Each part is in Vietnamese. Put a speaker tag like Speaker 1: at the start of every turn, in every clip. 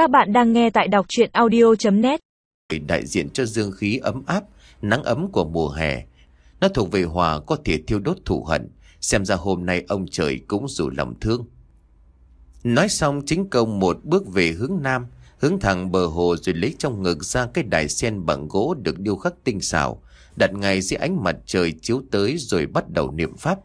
Speaker 1: Các bạn đang nghe tại đọc chuyện audio.net
Speaker 2: Đại diện cho dương khí ấm áp, nắng ấm của mùa hè. Nó thuộc về hòa có thể thiêu đốt thù hận, xem ra hôm nay ông trời cũng rủ lòng thương. Nói xong chính công một bước về hướng nam, hướng thẳng bờ hồ rồi lấy trong ngực ra cái đài sen bằng gỗ được điêu khắc tinh xảo, đặt ngay dưới ánh mặt trời chiếu tới rồi bắt đầu niệm pháp.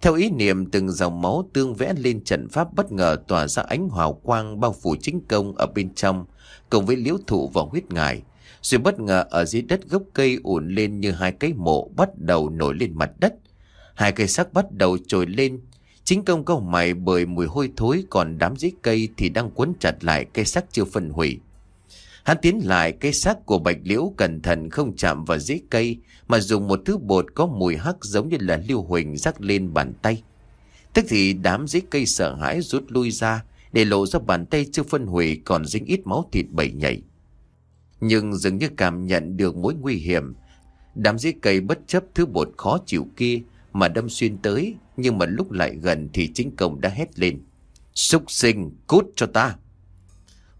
Speaker 2: Theo ý niệm từng dòng máu tương vẽ lên trận pháp bất ngờ tỏa ra ánh hào quang bao phủ chính công ở bên trong, cùng với liễu thụ và huyết ngài. Rồi bất ngờ ở dưới đất gốc cây ủn lên như hai cái mộ bắt đầu nổi lên mặt đất. Hai cây xác bắt đầu trồi lên. Chính công câu mày bởi mùi hôi thối còn đám dưới cây thì đang quấn chặt lại cây xác chưa phân hủy. Hắn tiến lại cây xác của bạch liễu cẩn thận không chạm vào rễ cây mà dùng một thứ bột có mùi hắc giống như là lưu huỳnh rắc lên bàn tay. Tức thì đám rễ cây sợ hãi rút lui ra để lộ ra bàn tay chưa phân hủy còn dính ít máu thịt bầy nhảy. Nhưng dường như cảm nhận được mối nguy hiểm, đám rễ cây bất chấp thứ bột khó chịu kia mà đâm xuyên tới nhưng mà lúc lại gần thì chính công đã hét lên. Xúc sinh, cút cho ta!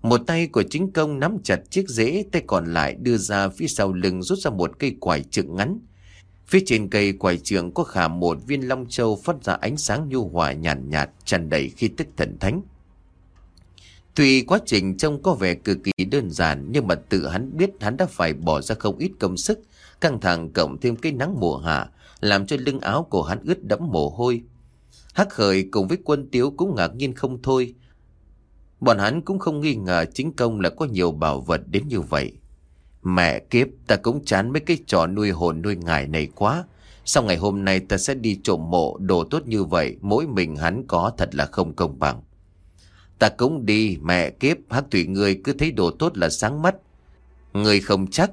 Speaker 2: Một tay của chính công nắm chặt chiếc rễ, tay còn lại đưa ra phía sau lưng rút ra một cây quải trượng ngắn. Phía trên cây quải trượng có khả một viên long châu phát ra ánh sáng nhu hòa nhàn nhạt, nhạt tràn đầy khi tức thần thánh. Tuy quá trình trông có vẻ cực kỳ đơn giản nhưng mà tự hắn biết hắn đã phải bỏ ra không ít công sức, căng thẳng cộng thêm cái nắng mùa hạ, làm cho lưng áo của hắn ướt đẫm mồ hôi. Hắc khởi cùng với quân tiếu cũng ngạc nhiên không thôi, Bọn hắn cũng không nghi ngờ chính công là có nhiều bảo vật đến như vậy. Mẹ kiếp, ta cũng chán mấy cái trò nuôi hồn nuôi ngài này quá. Sau ngày hôm nay ta sẽ đi trộm mộ đồ tốt như vậy, mỗi mình hắn có thật là không công bằng. Ta cũng đi, mẹ kiếp, hát thủy người cứ thấy đồ tốt là sáng mắt. Người không chắc.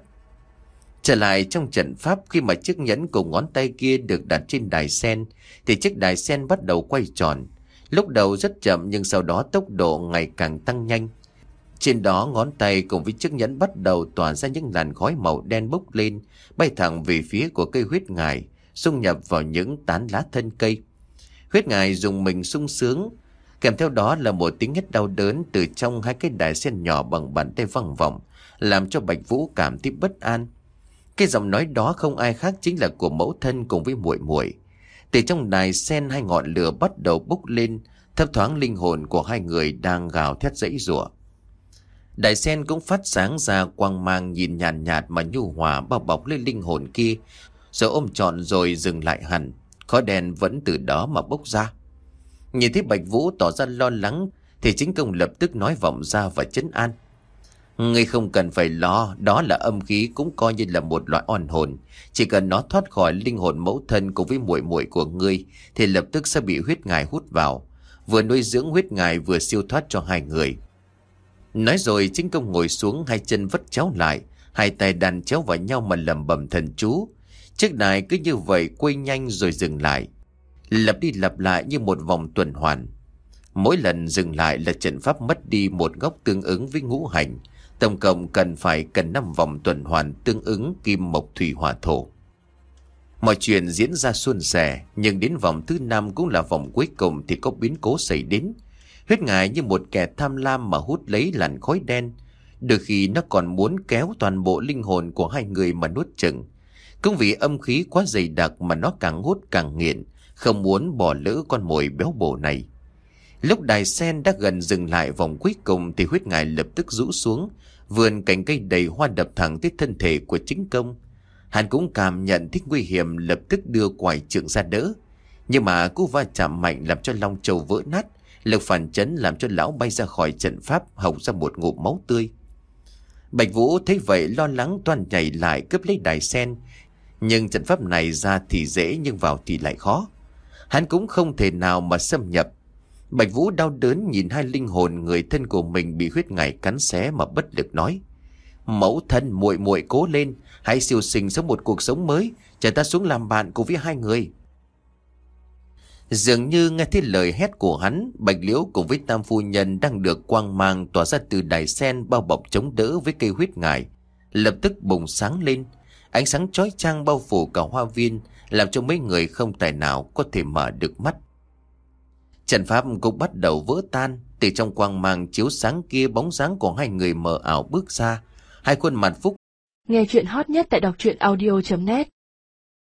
Speaker 2: Trở lại trong trận pháp khi mà chiếc nhẫn cùng ngón tay kia được đặt trên đài sen, thì chiếc đài sen bắt đầu quay tròn. Lúc đầu rất chậm nhưng sau đó tốc độ ngày càng tăng nhanh. Trên đó ngón tay cùng với chiếc nhẫn bắt đầu tỏa ra những làn khói màu đen bốc lên, bay thẳng về phía của cây huyết ngài, xung nhập vào những tán lá thân cây. Huyết ngài dùng mình sung sướng, kèm theo đó là một tiếng hét đau đớn từ trong hai cái đài sen nhỏ bằng bàn tay văng vọng, làm cho Bạch Vũ cảm thấy bất an. Cái giọng nói đó không ai khác chính là của mẫu thân cùng với muội muội. Từ trong đài sen hai ngọn lửa bắt đầu bốc lên, thấp thoáng linh hồn của hai người đang gào thét dãy rủa. Đài sen cũng phát sáng ra quang mang nhìn nhàn nhạt, nhạt mà nhu hòa bao bọc lên linh hồn kia, rồi ôm trọn rồi dừng lại hẳn, khói đèn vẫn từ đó mà bốc ra. Nhìn thấy Bạch Vũ tỏ ra lo lắng, thì chính công lập tức nói vọng ra và chấn an. Ngươi không cần phải lo, đó là âm khí cũng coi như là một loại oan hồn. Chỉ cần nó thoát khỏi linh hồn mẫu thân cùng với muội muội của ngươi, thì lập tức sẽ bị huyết ngài hút vào. Vừa nuôi dưỡng huyết ngài vừa siêu thoát cho hai người. Nói rồi chính công ngồi xuống hai chân vất chéo lại, hai tay đàn chéo vào nhau mà lầm bầm thần chú. Chiếc đài cứ như vậy quay nhanh rồi dừng lại. Lặp đi lặp lại như một vòng tuần hoàn. Mỗi lần dừng lại là trận pháp mất đi một góc tương ứng với ngũ hành. Tổng cộng cần phải cần 5 vòng tuần hoàn tương ứng kim mộc thủy hỏa thổ. Mọi chuyện diễn ra suôn sẻ, nhưng đến vòng thứ năm cũng là vòng cuối cùng thì có biến cố xảy đến. Huyết ngài như một kẻ tham lam mà hút lấy làn khói đen. Đôi khi nó còn muốn kéo toàn bộ linh hồn của hai người mà nuốt chừng. Cũng vì âm khí quá dày đặc mà nó càng hút càng nghiện, không muốn bỏ lỡ con mồi béo bổ này. Lúc đài sen đã gần dừng lại vòng cuối cùng thì huyết ngài lập tức rũ xuống, vườn cành cây đầy hoa đập thẳng tới thân thể của chính công. Hắn cũng cảm nhận thích nguy hiểm lập tức đưa quải trượng ra đỡ. Nhưng mà cú va chạm mạnh làm cho Long Châu vỡ nát, lực phản chấn làm cho lão bay ra khỏi trận pháp hộc ra một ngụm máu tươi. Bạch Vũ thấy vậy lo lắng toàn nhảy lại cướp lấy đài sen. Nhưng trận pháp này ra thì dễ nhưng vào thì lại khó. Hắn cũng không thể nào mà xâm nhập Bạch Vũ đau đớn nhìn hai linh hồn người thân của mình bị huyết ngải cắn xé mà bất lực nói. Mẫu thân muội muội cố lên, hãy siêu sinh sống một cuộc sống mới, chờ ta xuống làm bạn cùng với hai người. Dường như nghe thấy lời hét của hắn, Bạch Liễu cùng với Tam Phu Nhân đang được quang mang tỏa ra từ đài sen bao bọc chống đỡ với cây huyết ngải. Lập tức bùng sáng lên, ánh sáng chói chang bao phủ cả hoa viên, làm cho mấy người không tài nào có thể mở được mắt. Trận pháp cũng bắt đầu vỡ tan. Từ trong quang mang chiếu sáng kia, bóng dáng của hai người mờ ảo bước ra. Hai khuôn mặt phúc
Speaker 3: Nghe chuyện hot nhất tại đọc truyện audio.net